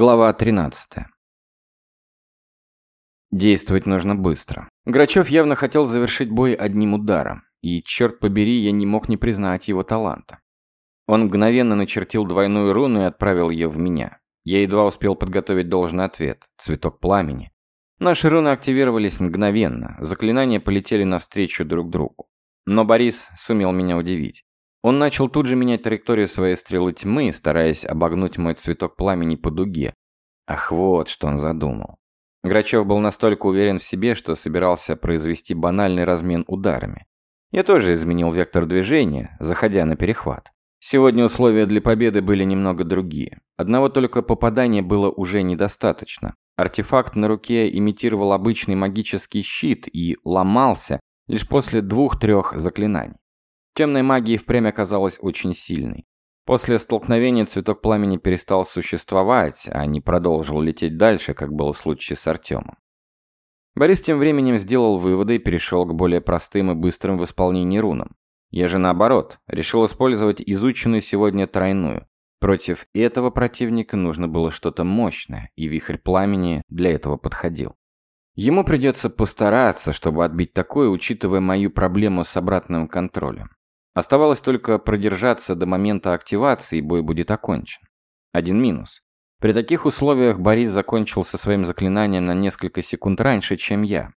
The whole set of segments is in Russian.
Глава 13. Действовать нужно быстро. Грачев явно хотел завершить бой одним ударом, и, черт побери, я не мог не признать его таланта. Он мгновенно начертил двойную руну и отправил ее в меня. Я едва успел подготовить должный ответ – цветок пламени. Наши руны активировались мгновенно, заклинания полетели навстречу друг другу. Но Борис сумел меня удивить. Он начал тут же менять траекторию своей стрелы тьмы, стараясь обогнуть мой цветок пламени по дуге. Ах, вот что он задумал. Грачев был настолько уверен в себе, что собирался произвести банальный размен ударами. Я тоже изменил вектор движения, заходя на перехват. Сегодня условия для победы были немного другие. Одного только попадания было уже недостаточно. Артефакт на руке имитировал обычный магический щит и ломался лишь после двух-трех заклинаний. Темной магии впрямь оказалась очень сильной. После столкновения цветок пламени перестал существовать, а не продолжил лететь дальше, как было в случае с Артемом. Борис тем временем сделал выводы и перешел к более простым и быстрым в исполнении рунам. Я же наоборот, решил использовать изученную сегодня тройную. Против этого противника нужно было что-то мощное, и вихрь пламени для этого подходил. Ему придется постараться, чтобы отбить такое, учитывая мою проблему с обратным контролем. Оставалось только продержаться до момента активации, и бой будет окончен. Один минус. При таких условиях Борис закончил со своим заклинанием на несколько секунд раньше, чем я.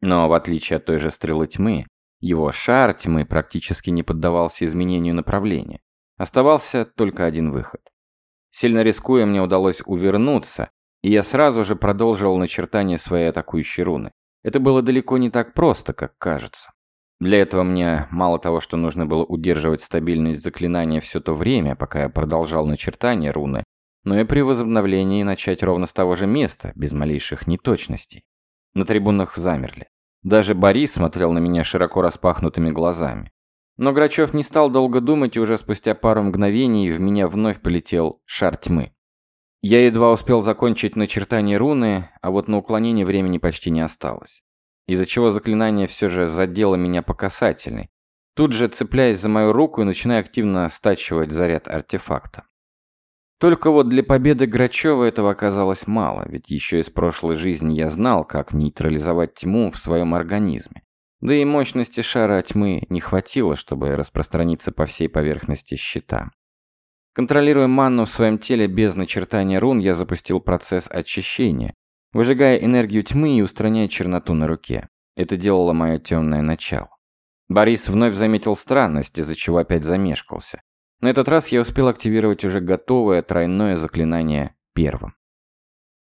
Но в отличие от той же стрелы тьмы, его шар тьмы практически не поддавался изменению направления. Оставался только один выход. Сильно рискуя, мне удалось увернуться, и я сразу же продолжил начертание своей атакующей руны. Это было далеко не так просто, как кажется. Для этого мне мало того, что нужно было удерживать стабильность заклинания все то время, пока я продолжал начертание руны, но и при возобновлении начать ровно с того же места, без малейших неточностей. На трибунах замерли. Даже Борис смотрел на меня широко распахнутыми глазами. Но Грачев не стал долго думать, и уже спустя пару мгновений в меня вновь полетел шар тьмы. Я едва успел закончить начертание руны, а вот на уклонение времени почти не осталось из-за чего заклинание все же задело меня по касательной, тут же цепляясь за мою руку и начиная активно стачивать заряд артефакта. Только вот для победы Грачева этого оказалось мало, ведь еще из прошлой жизни я знал, как нейтрализовать тьму в своем организме. Да и мощности шара тьмы не хватило, чтобы распространиться по всей поверхности щита. Контролируя манну в своем теле без начертания рун, я запустил процесс очищения, выжигая энергию тьмы и устраняя черноту на руке. Это делало мое темное начало. Борис вновь заметил странность, из-за чего опять замешкался. На этот раз я успел активировать уже готовое тройное заклинание первым.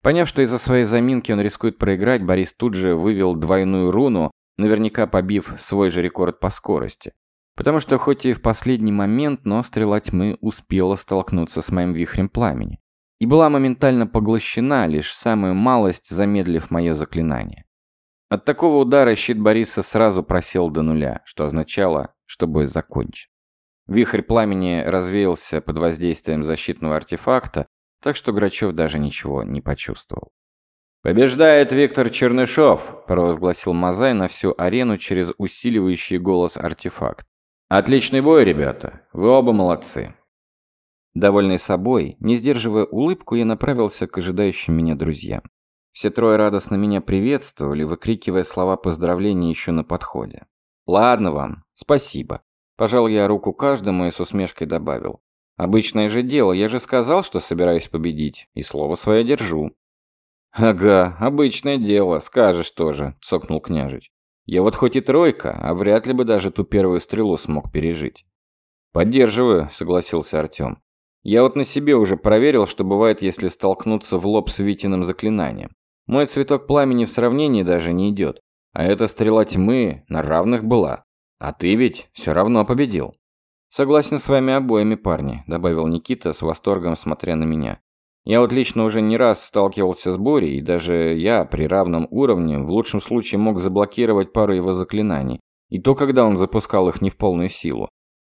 Поняв, что из-за своей заминки он рискует проиграть, Борис тут же вывел двойную руну, наверняка побив свой же рекорд по скорости. Потому что хоть и в последний момент, но стрела тьмы успела столкнуться с моим вихрем пламени и была моментально поглощена, лишь самую малость замедлив мое заклинание. От такого удара щит Бориса сразу просел до нуля, что означало, что бой закончен. Вихрь пламени развеялся под воздействием защитного артефакта, так что Грачев даже ничего не почувствовал. «Побеждает Виктор Чернышов!» – провозгласил Мазай на всю арену через усиливающий голос артефакт. «Отличный бой, ребята! Вы оба молодцы!» Довольный собой, не сдерживая улыбку, я направился к ожидающим меня друзьям. Все трое радостно меня приветствовали, выкрикивая слова поздравления еще на подходе. «Ладно вам, спасибо». Пожал я руку каждому и с усмешкой добавил. «Обычное же дело, я же сказал, что собираюсь победить, и слово свое держу». «Ага, обычное дело, скажешь тоже», — цокнул княжич. «Я вот хоть и тройка, а вряд ли бы даже ту первую стрелу смог пережить». «Поддерживаю», — согласился Артем. Я вот на себе уже проверил, что бывает, если столкнуться в лоб с Витиным заклинанием. Мой цветок пламени в сравнении даже не идет. А эта стрела тьмы на равных была. А ты ведь все равно победил. Согласен с вами обоими, парни, добавил Никита с восторгом, смотря на меня. Я вот лично уже не раз сталкивался с Борей, и даже я при равном уровне в лучшем случае мог заблокировать пару его заклинаний. И то, когда он запускал их не в полную силу.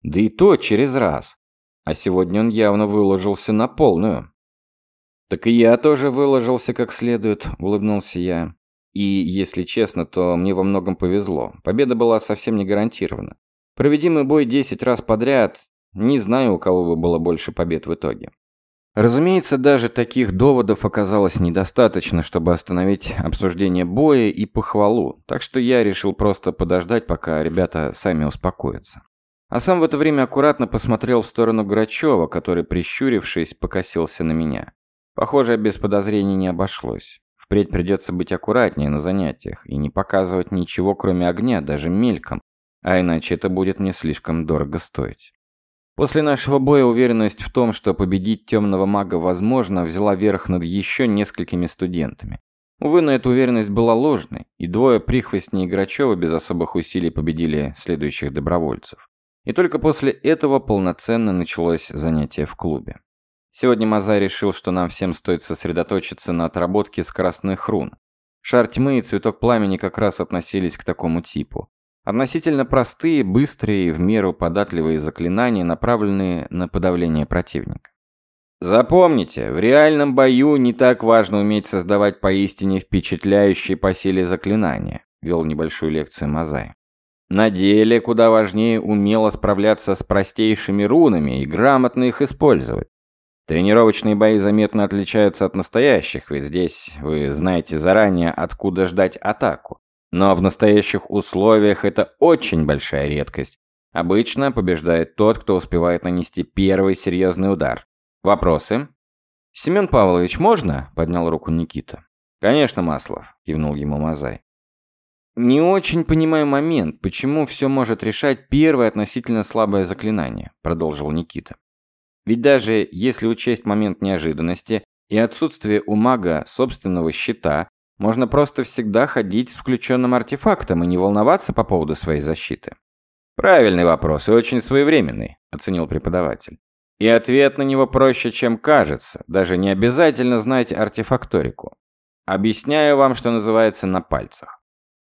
Да и то через раз. А сегодня он явно выложился на полную. «Так и я тоже выложился как следует», — улыбнулся я. И, если честно, то мне во многом повезло. Победа была совсем не гарантирована. Проведи мы бой 10 раз подряд, не знаю, у кого бы было больше побед в итоге. Разумеется, даже таких доводов оказалось недостаточно, чтобы остановить обсуждение боя и похвалу, так что я решил просто подождать, пока ребята сами успокоятся. А сам в это время аккуратно посмотрел в сторону Грачева, который, прищурившись, покосился на меня. Похоже, без подозрений не обошлось. Впредь придется быть аккуратнее на занятиях и не показывать ничего, кроме огня, даже мельком, а иначе это будет мне слишком дорого стоить. После нашего боя уверенность в том, что победить темного мага возможно, взяла верх над еще несколькими студентами. Увы, но эта уверенность была ложной, и двое прихвостней Грачева без особых усилий победили следующих добровольцев. И только после этого полноценно началось занятие в клубе. Сегодня Мазай решил, что нам всем стоит сосредоточиться на отработке скоростных рун. Шар тьмы и цветок пламени как раз относились к такому типу. Относительно простые, быстрые и в меру податливые заклинания, направленные на подавление противника. Запомните, в реальном бою не так важно уметь создавать поистине впечатляющие по силе заклинания, вел небольшую лекцию Мазай. На деле куда важнее умело справляться с простейшими рунами и грамотно их использовать. Тренировочные бои заметно отличаются от настоящих, ведь здесь вы знаете заранее, откуда ждать атаку. Но в настоящих условиях это очень большая редкость. Обычно побеждает тот, кто успевает нанести первый серьезный удар. Вопросы? «Семен Павлович, можно?» – поднял руку Никита. «Конечно, Маслов», – кивнул ему Мазай. «Не очень понимаю момент, почему все может решать первое относительно слабое заклинание», – продолжил Никита. «Ведь даже если учесть момент неожиданности и отсутствие у мага собственного щита, можно просто всегда ходить с включенным артефактом и не волноваться по поводу своей защиты. Правильный вопрос и очень своевременный, оценил преподаватель. И ответ на него проще, чем кажется, даже не обязательно знать артефакторику. Объясняю вам, что называется, на пальцах.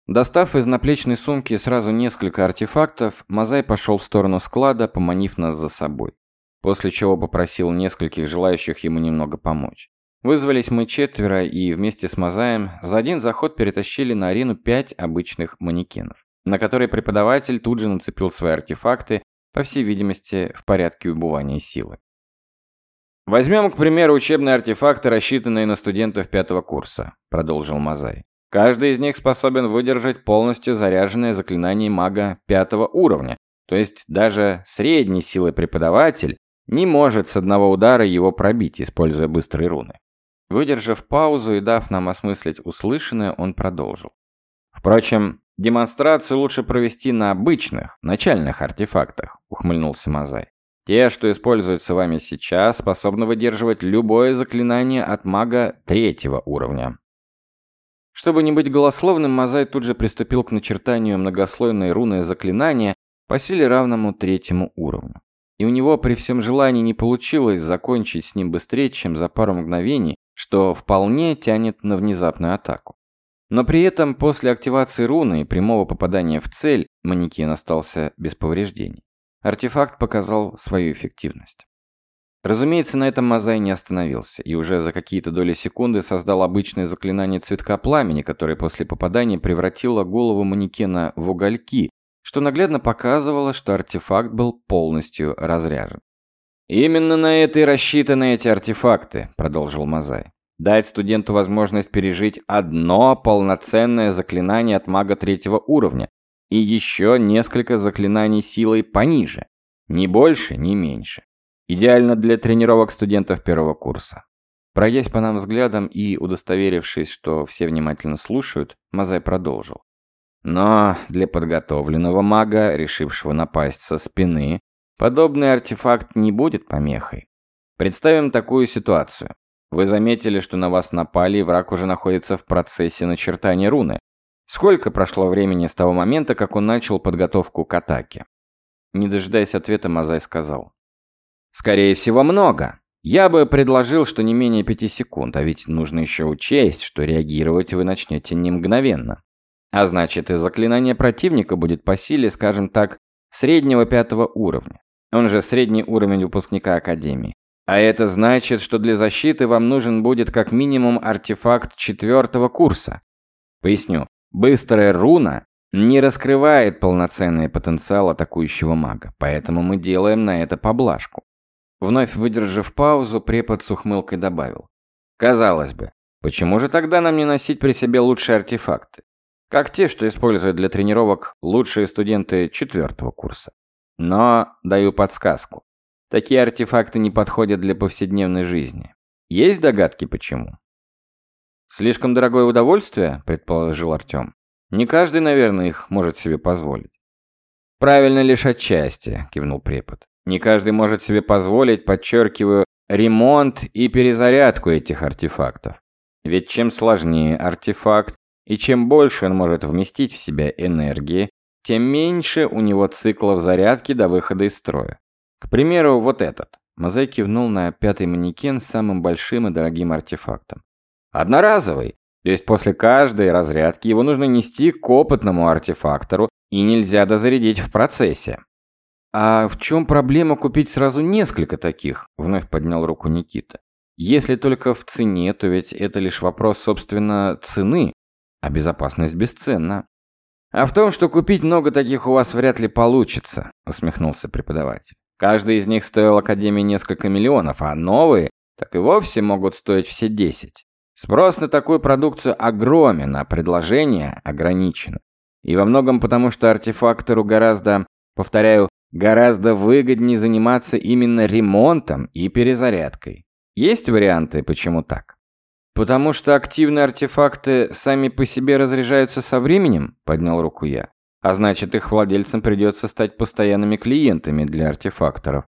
Достав из наплечной сумки сразу несколько артефактов, Мазай пошел в сторону склада, поманив нас за собой. После чего попросил нескольких желающих ему немного помочь. Вызвались мы четверо и вместе с Мазаем за один заход перетащили на арену пять обычных манекенов, на которые преподаватель тут же нацепил свои артефакты, по всей видимости, в порядке убывания силы. «Возьмем, к примеру, учебные артефакты, рассчитанные на студентов пятого курса», – продолжил Мазай. «Каждый из них способен выдержать полностью заряженное заклинание мага пятого уровня, то есть даже средней силы преподаватель не может с одного удара его пробить, используя быстрые руны. Выдержав паузу и дав нам осмыслить услышанное, он продолжил. Впрочем, демонстрацию лучше провести на обычных, начальных артефактах, ухмыльнулся Мазай. Те, что используются вами сейчас, способны выдерживать любое заклинание от мага третьего уровня. Чтобы не быть голословным, Мазай тут же приступил к начертанию многослойной руны заклинания по силе равному третьему уровню. И у него при всем желании не получилось закончить с ним быстрее, чем за пару мгновений, что вполне тянет на внезапную атаку. Но при этом после активации руны и прямого попадания в цель манекен остался без повреждений. Артефакт показал свою эффективность. Разумеется, на этом Мазай не остановился, и уже за какие-то доли секунды создал обычное заклинание цветка пламени, которое после попадания превратило голову манекена в угольки, что наглядно показывало, что артефакт был полностью разряжен. «Именно на это и рассчитаны эти артефакты», — продолжил Мазай. «Дать студенту возможность пережить одно полноценное заклинание от мага третьего уровня и еще несколько заклинаний силой пониже. Ни больше, ни меньше. Идеально для тренировок студентов первого курса». Пройдясь по нам взглядом и удостоверившись, что все внимательно слушают, Мазай продолжил. Но для подготовленного мага, решившего напасть со спины, Подобный артефакт не будет помехой. Представим такую ситуацию. Вы заметили, что на вас напали, и враг уже находится в процессе начертания руны. Сколько прошло времени с того момента, как он начал подготовку к атаке? Не дожидаясь ответа, Мазай сказал. Скорее всего, много. Я бы предложил, что не менее пяти секунд, а ведь нужно еще учесть, что реагировать вы начнете не мгновенно. А значит, и заклинание противника будет по силе, скажем так, среднего пятого уровня. Он же средний уровень выпускника Академии. А это значит, что для защиты вам нужен будет как минимум артефакт четвертого курса. Поясню. Быстрая руна не раскрывает полноценный потенциал атакующего мага, поэтому мы делаем на это поблажку. Вновь выдержав паузу, препод с ухмылкой добавил. Казалось бы, почему же тогда нам не носить при себе лучшие артефакты? Как те, что используют для тренировок лучшие студенты четвертого курса. Но даю подсказку. Такие артефакты не подходят для повседневной жизни. Есть догадки почему? Слишком дорогое удовольствие, предположил Артем. Не каждый, наверное, их может себе позволить. Правильно лишь отчасти, кивнул препод. Не каждый может себе позволить, подчеркиваю, ремонт и перезарядку этих артефактов. Ведь чем сложнее артефакт, и чем больше он может вместить в себя энергии, тем меньше у него циклов зарядки до выхода из строя. К примеру, вот этот. Мозай кивнул на пятый манекен с самым большим и дорогим артефактом. Одноразовый. То есть после каждой разрядки его нужно нести к опытному артефактору и нельзя дозарядить в процессе. «А в чем проблема купить сразу несколько таких?» – вновь поднял руку Никита. «Если только в цене, то ведь это лишь вопрос, собственно, цены, а безопасность бесценна». «А в том, что купить много таких у вас вряд ли получится», – усмехнулся преподаватель. «Каждый из них стоил Академии несколько миллионов, а новые так и вовсе могут стоить все десять. Спрос на такую продукцию огромен, а предложение ограничено. И во многом потому, что артефактору гораздо, повторяю, Гораздо выгоднее заниматься именно ремонтом и перезарядкой. Есть варианты, почему так? Потому что активные артефакты сами по себе разряжаются со временем, поднял руку я. А значит, их владельцам придется стать постоянными клиентами для артефакторов.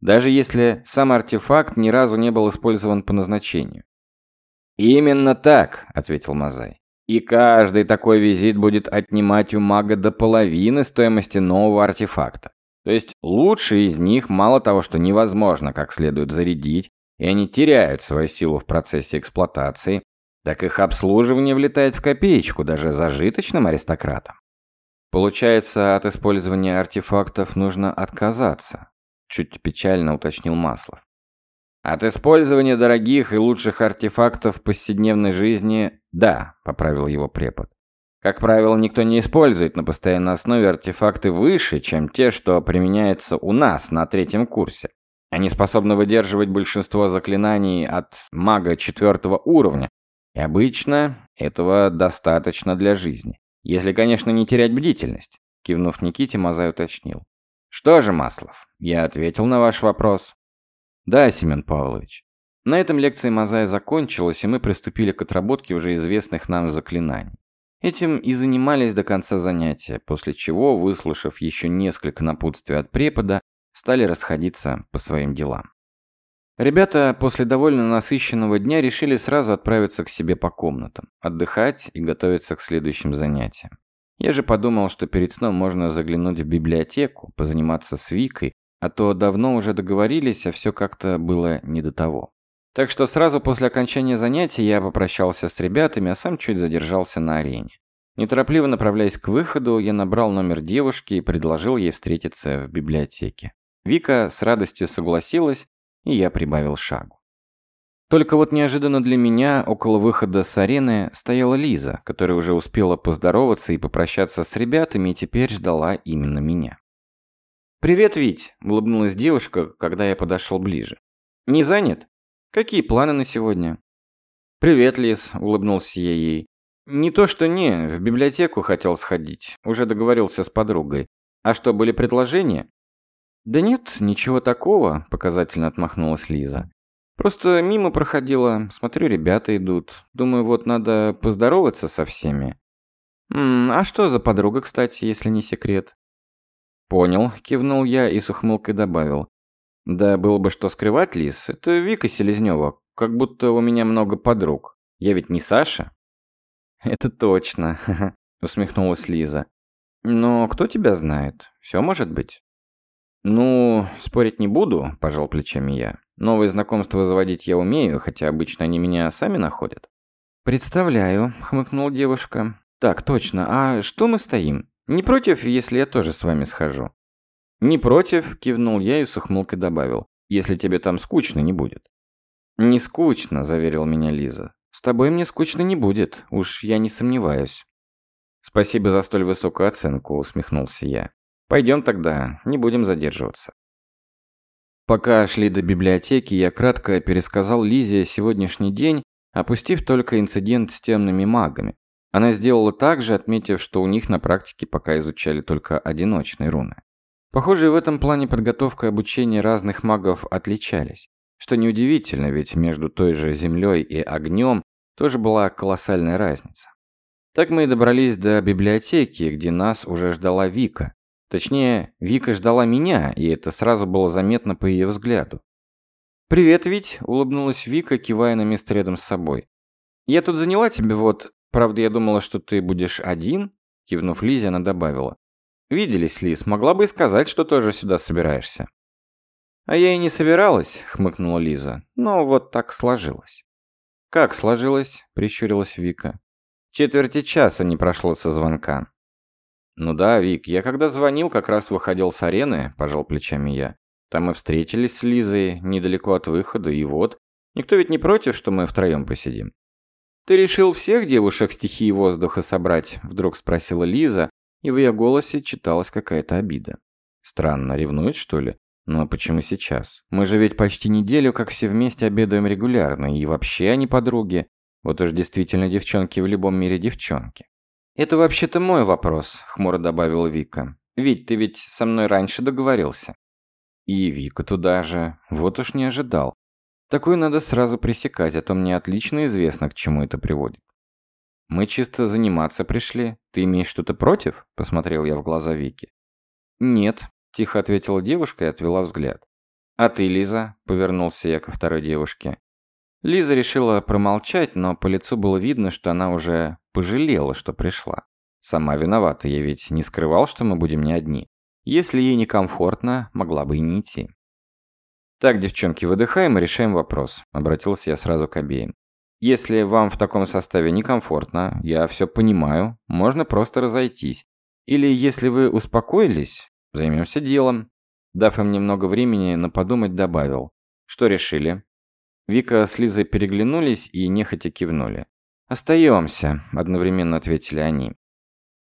Даже если сам артефакт ни разу не был использован по назначению. «Именно так», — ответил Мазай. «И каждый такой визит будет отнимать у мага до половины стоимости нового артефакта. То есть лучшие из них мало того, что невозможно как следует зарядить, и они теряют свою силу в процессе эксплуатации, так их обслуживание влетает в копеечку даже зажиточным аристократам. Получается, от использования артефактов нужно отказаться, чуть печально уточнил Маслов. От использования дорогих и лучших артефактов в повседневной жизни – да, поправил его препод. Как правило, никто не использует на постоянной основе артефакты выше, чем те, что применяются у нас на третьем курсе. Они способны выдерживать большинство заклинаний от мага четвертого уровня, и обычно этого достаточно для жизни. Если, конечно, не терять бдительность. Кивнув Никите, Мазай уточнил. Что же, Маслов, я ответил на ваш вопрос. Да, Семен Павлович. На этом лекция Мазая закончилась, и мы приступили к отработке уже известных нам заклинаний. Этим и занимались до конца занятия, после чего, выслушав еще несколько напутствий от препода, стали расходиться по своим делам. Ребята после довольно насыщенного дня решили сразу отправиться к себе по комнатам, отдыхать и готовиться к следующим занятиям. Я же подумал, что перед сном можно заглянуть в библиотеку, позаниматься с Викой, а то давно уже договорились, а все как-то было не до того. Так что сразу после окончания занятий я попрощался с ребятами, а сам чуть задержался на арене. Неторопливо направляясь к выходу, я набрал номер девушки и предложил ей встретиться в библиотеке. Вика с радостью согласилась, и я прибавил шагу. Только вот неожиданно для меня около выхода с арены стояла Лиза, которая уже успела поздороваться и попрощаться с ребятами и теперь ждала именно меня. «Привет, Вить!» – улыбнулась девушка, когда я подошел ближе. «Не занят?» Какие планы на сегодня? Привет, Лис, улыбнулся я ей. Не то что не, в библиотеку хотел сходить. Уже договорился с подругой. А что, были предложения? Да нет, ничего такого, показательно отмахнулась Лиза. Просто мимо проходила, смотрю, ребята идут. Думаю, вот надо поздороваться со всеми. М -м, а что за подруга, кстати, если не секрет? Понял, кивнул я и с ухмылкой добавил. Да было бы что скрывать, Лис. Это Вика Селезнева. Как будто у меня много подруг. Я ведь не Саша. Это точно, усмехнулась Лиза. Но кто тебя знает? Все может быть. Ну, спорить не буду, пожал плечами я. Новые знакомства заводить я умею, хотя обычно они меня сами находят. Представляю, хмыкнула девушка. Так, точно. А что мы стоим? Не против, если я тоже с вами схожу? «Не против», – кивнул я и с ухмылкой добавил. «Если тебе там скучно не будет». «Не скучно», – заверил меня Лиза. «С тобой мне скучно не будет, уж я не сомневаюсь». «Спасибо за столь высокую оценку», – усмехнулся я. «Пойдем тогда, не будем задерживаться». Пока шли до библиотеки, я кратко пересказал Лизе сегодняшний день, опустив только инцидент с темными магами. Она сделала так же, отметив, что у них на практике пока изучали только одиночные руны. Похоже, в этом плане подготовка и обучение разных магов отличались. Что неудивительно, ведь между той же землей и огнем тоже была колоссальная разница. Так мы и добрались до библиотеки, где нас уже ждала Вика. Точнее, Вика ждала меня, и это сразу было заметно по ее взгляду. «Привет, Вить», — улыбнулась Вика, кивая на место рядом с собой. «Я тут заняла тебе вот... Правда, я думала, что ты будешь один?» Кивнув Лизе, она добавила. «Виделись, Лиз, могла бы и сказать, что тоже сюда собираешься». «А я и не собиралась», — хмыкнула Лиза. «Но вот так сложилось». «Как сложилось?» — прищурилась Вика. «Четверти часа не прошло со звонка». «Ну да, Вик, я когда звонил, как раз выходил с арены», – пожал плечами я. «Там мы встретились с Лизой, недалеко от выхода, и вот. Никто ведь не против, что мы втроем посидим». «Ты решил всех девушек стихии воздуха собрать?» – вдруг спросила Лиза, и в ее голосе читалась какая-то обида. «Странно, ревнует, что ли? А почему сейчас? Мы же ведь почти неделю как все вместе обедаем регулярно, и вообще они подруги. Вот уж действительно девчонки в любом мире девчонки». «Это вообще-то мой вопрос», — хмуро добавила Вика. «Вить, ты ведь со мной раньше договорился». И Вика туда же. Вот уж не ожидал. Такую надо сразу пресекать, а то мне отлично известно, к чему это приводит. «Мы чисто заниматься пришли. Ты имеешь что-то против?» – посмотрел я в глаза Вики. «Нет», – тихо ответила девушка и отвела взгляд. «А ты, Лиза?» – повернулся я ко второй девушке. Лиза решила промолчать, но по лицу было видно, что она уже пожалела, что пришла. Сама виновата, я ведь не скрывал, что мы будем не одни. Если ей некомфортно, могла бы и не идти. «Так, девчонки, выдыхаем и решаем вопрос», – обратился я сразу к обеим. «Если вам в таком составе некомфортно, я все понимаю, можно просто разойтись. Или если вы успокоились, займемся делом». Дав им немного времени на подумать, добавил. «Что решили?» Вика с Лизой переглянулись и нехотя кивнули. «Остаемся», – одновременно ответили они.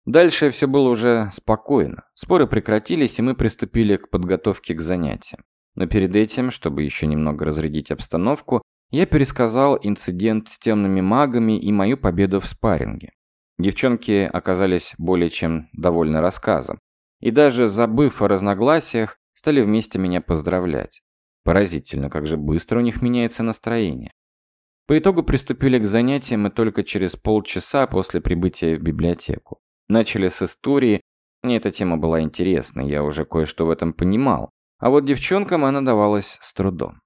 Дальше все было уже спокойно. Споры прекратились, и мы приступили к подготовке к занятиям. Но перед этим, чтобы еще немного разрядить обстановку, я пересказал инцидент с темными магами и мою победу в спарринге. Девчонки оказались более чем довольны рассказом. И даже забыв о разногласиях, стали вместе меня поздравлять. Поразительно, как же быстро у них меняется настроение. По итогу приступили к занятиям мы только через полчаса после прибытия в библиотеку. Начали с истории. Мне эта тема была интересна, я уже кое-что в этом понимал. А вот девчонкам она давалась с трудом.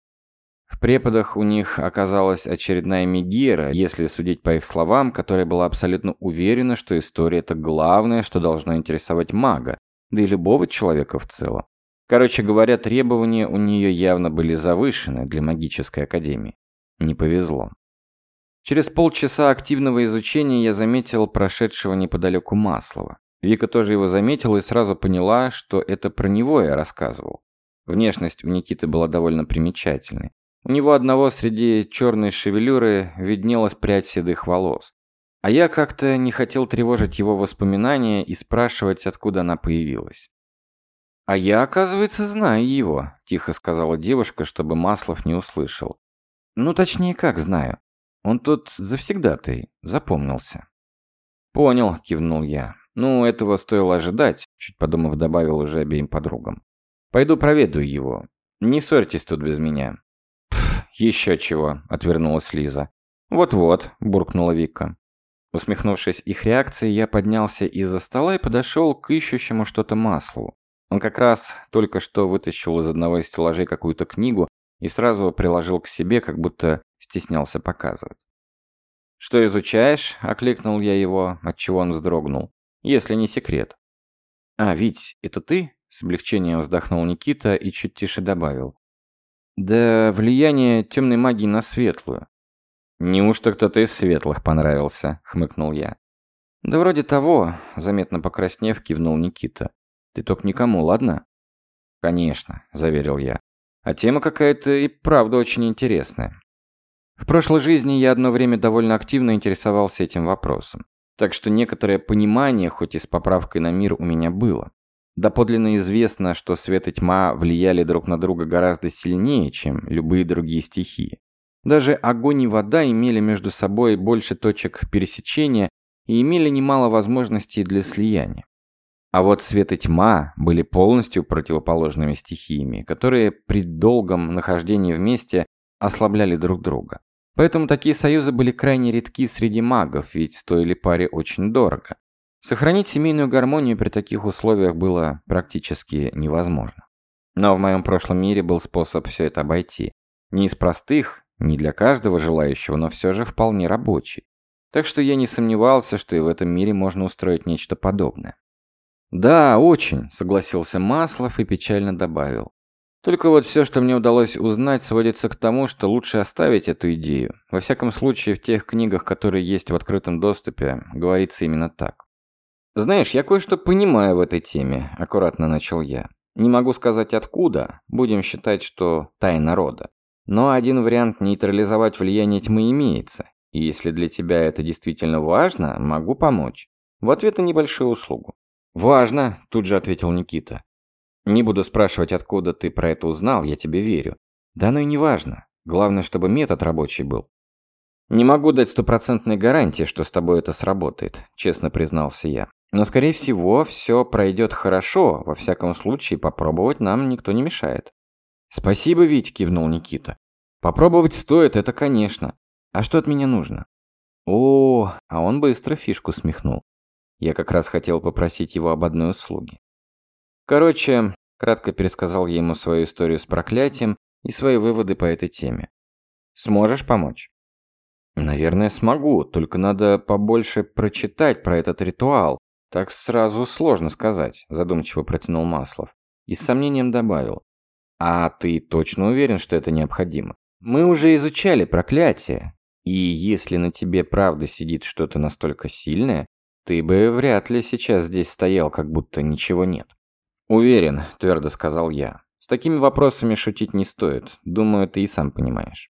В преподах у них оказалась очередная Мегера, если судить по их словам, которая была абсолютно уверена, что история – это главное, что должно интересовать мага, да и любого человека в целом. Короче говоря, требования у нее явно были завышены для магической академии. Не повезло. Через полчаса активного изучения я заметил прошедшего неподалеку Маслова. Вика тоже его заметила и сразу поняла, что это про него я рассказывал. Внешность у Никиты была довольно примечательной. У него одного среди черной шевелюры виднелась прядь седых волос. А я как-то не хотел тревожить его воспоминания и спрашивать, откуда она появилась. «А я, оказывается, знаю его», – тихо сказала девушка, чтобы Маслов не услышал. «Ну, точнее, как знаю. Он тут завсегдатый, запомнился». «Понял», – кивнул я. «Ну, этого стоило ожидать», – чуть подумав, добавил уже обеим подругам. «Пойду проведаю его. Не ссорьтесь тут без меня». «Пф, еще чего», – отвернулась Лиза. «Вот-вот», – буркнула Вика. Усмехнувшись их реакции, я поднялся из-за стола и подошел к ищущему что-то маслу. Он как раз только что вытащил из одного из стеллажей какую-то книгу и сразу приложил к себе, как будто стеснялся показывать. «Что изучаешь?» – окликнул я его, отчего он вздрогнул. «Если не секрет». «А, Вить, это ты?» – с облегчением вздохнул Никита и чуть тише добавил. «Да влияние темной магии на светлую». «Неужто кто-то из светлых понравился?» – хмыкнул я. «Да вроде того», – заметно покраснев, кивнул Никита. Ты только никому, ладно?» «Конечно», – заверил я. «А тема какая-то и правда очень интересная. В прошлой жизни я одно время довольно активно интересовался этим вопросом. Так что некоторое понимание, хоть и с поправкой на мир, у меня было. Доподлинно известно, что свет и тьма влияли друг на друга гораздо сильнее, чем любые другие стихии. Даже огонь и вода имели между собой больше точек пересечения и имели немало возможностей для слияния. А вот свет и тьма были полностью противоположными стихиями, которые при долгом нахождении вместе ослабляли друг друга. Поэтому такие союзы были крайне редки среди магов, ведь стоили паре очень дорого. Сохранить семейную гармонию при таких условиях было практически невозможно. Но в моем прошлом мире был способ все это обойти. Не из простых, не для каждого желающего, но все же вполне рабочий. Так что я не сомневался, что и в этом мире можно устроить нечто подобное. «Да, очень», — согласился Маслов и печально добавил. «Только вот все, что мне удалось узнать, сводится к тому, что лучше оставить эту идею. Во всяком случае, в тех книгах, которые есть в открытом доступе, говорится именно так. «Знаешь, я кое-что понимаю в этой теме», – аккуратно начал я. «Не могу сказать откуда, будем считать, что тайна рода. Но один вариант нейтрализовать влияние тьмы имеется, и если для тебя это действительно важно, могу помочь. В ответ на небольшую услугу». «Важно», – тут же ответил Никита. «Не буду спрашивать, откуда ты про это узнал, я тебе верю. Да ну и не важно. Главное, чтобы метод рабочий был». «Не могу дать стопроцентной гарантии, что с тобой это сработает», – честно признался я. Но, скорее всего, все пройдет хорошо. Во всяком случае, попробовать нам никто не мешает. Спасибо, Вить, кивнул Никита. Попробовать стоит, это конечно. А что от меня нужно? О, а он быстро фишку смехнул. Я как раз хотел попросить его об одной услуге. Короче, кратко пересказал я ему свою историю с проклятием и свои выводы по этой теме. Сможешь помочь? Наверное, смогу, только надо побольше прочитать про этот ритуал, «Так сразу сложно сказать», – задумчиво протянул Маслов. И с сомнением добавил. «А ты точно уверен, что это необходимо? Мы уже изучали проклятие, и если на тебе правда сидит что-то настолько сильное, ты бы вряд ли сейчас здесь стоял, как будто ничего нет». «Уверен», – твердо сказал я. «С такими вопросами шутить не стоит. Думаю, ты и сам понимаешь».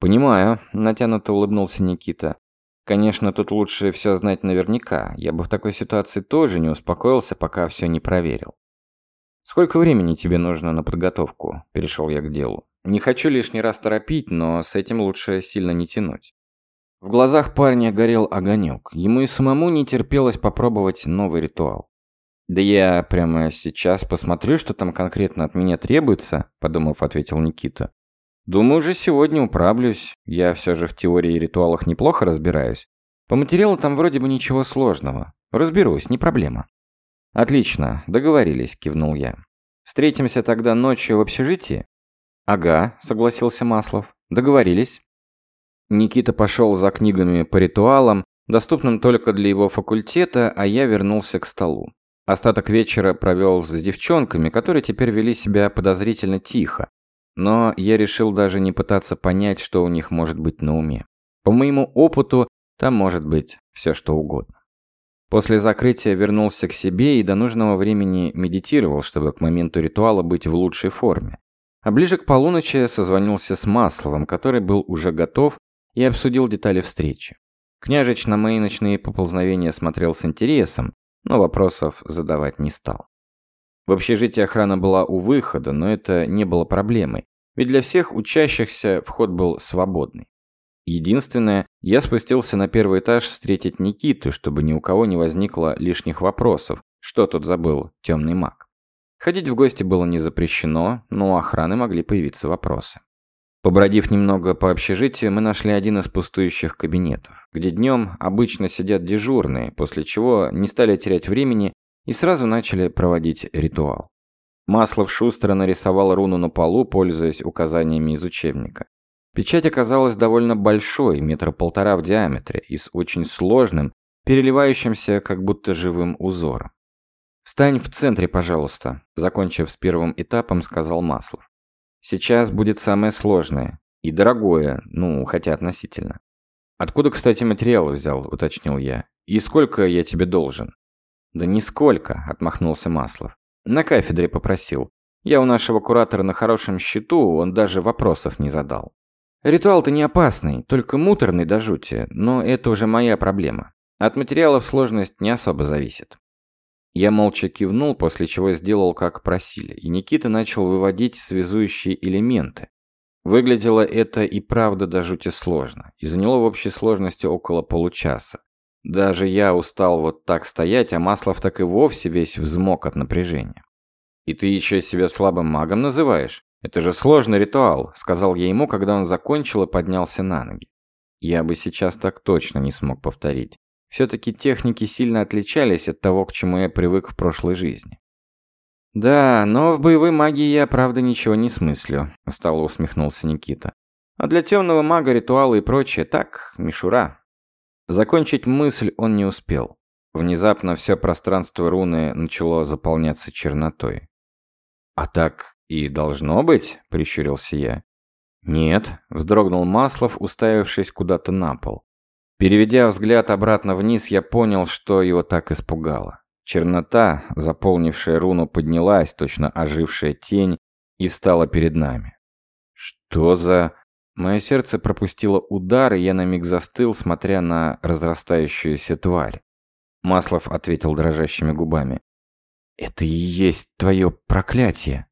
«Понимаю», – натянуто улыбнулся Никита. Конечно, тут лучше все знать наверняка. Я бы в такой ситуации тоже не успокоился, пока все не проверил. «Сколько времени тебе нужно на подготовку?» – перешел я к делу. «Не хочу лишний раз торопить, но с этим лучше сильно не тянуть». В глазах парня горел огонек. Ему и самому не терпелось попробовать новый ритуал. «Да я прямо сейчас посмотрю, что там конкретно от меня требуется», – подумав, ответил Никита. Думаю, уже сегодня управлюсь. Я все же в теории и ритуалах неплохо разбираюсь. По материалу там вроде бы ничего сложного. Разберусь, не проблема. Отлично, договорились, кивнул я. Встретимся тогда ночью в общежитии? Ага, согласился Маслов. Договорились. Никита пошел за книгами по ритуалам, доступным только для его факультета, а я вернулся к столу. Остаток вечера провел с девчонками, которые теперь вели себя подозрительно тихо, но я решил даже не пытаться понять, что у них может быть на уме. По моему опыту, там может быть все что угодно. После закрытия вернулся к себе и до нужного времени медитировал, чтобы к моменту ритуала быть в лучшей форме. А ближе к полуночи созвонился с Масловым, который был уже готов и обсудил детали встречи. Княжич на мои ночные поползновения смотрел с интересом, но вопросов задавать не стал. В общежитии охрана была у выхода, но это не было проблемой, ведь для всех учащихся вход был свободный. Единственное, я спустился на первый этаж встретить Никиту, чтобы ни у кого не возникло лишних вопросов, что тут забыл темный маг. Ходить в гости было не запрещено, но у охраны могли появиться вопросы. Побродив немного по общежитию, мы нашли один из пустующих кабинетов, где днем обычно сидят дежурные, после чего не стали терять времени и сразу начали проводить ритуал. Маслов шустро нарисовал руну на полу, пользуясь указаниями из учебника. Печать оказалась довольно большой, метра полтора в диаметре, и с очень сложным, переливающимся как будто живым узором. «Встань в центре, пожалуйста», – закончив с первым этапом, сказал Маслов. «Сейчас будет самое сложное. И дорогое, ну, хотя относительно». «Откуда, кстати, материал взял?» – уточнил я. «И сколько я тебе должен?» «Да нисколько», – отмахнулся Маслов. «На кафедре попросил. Я у нашего куратора на хорошем счету, он даже вопросов не задал. Ритуал-то не опасный, только муторный до жути, но это уже моя проблема. От материалов сложность не особо зависит». Я молча кивнул, после чего сделал, как просили, и Никита начал выводить связующие элементы. Выглядело это и правда до жути сложно, и заняло в общей сложности около получаса. Даже я устал вот так стоять, а Маслов так и вовсе весь взмок от напряжения. «И ты еще себя слабым магом называешь? Это же сложный ритуал», — сказал я ему, когда он закончил и поднялся на ноги. Я бы сейчас так точно не смог повторить. Все-таки техники сильно отличались от того, к чему я привык в прошлой жизни. «Да, но в боевой магии я, правда, ничего не смыслю», – устало усмехнулся Никита. «А для темного мага ритуалы и прочее так, мишура». Закончить мысль он не успел. Внезапно все пространство руны начало заполняться чернотой. «А так и должно быть?» – прищурился я. «Нет», – вздрогнул Маслов, уставившись куда-то на пол. Переведя взгляд обратно вниз, я понял, что его так испугало. Чернота, заполнившая руну, поднялась, точно ожившая тень, и встала перед нами. «Что за...» Мое сердце пропустило удар, и я на миг застыл, смотря на разрастающуюся тварь. Маслов ответил дрожащими губами. «Это и есть твое проклятие!»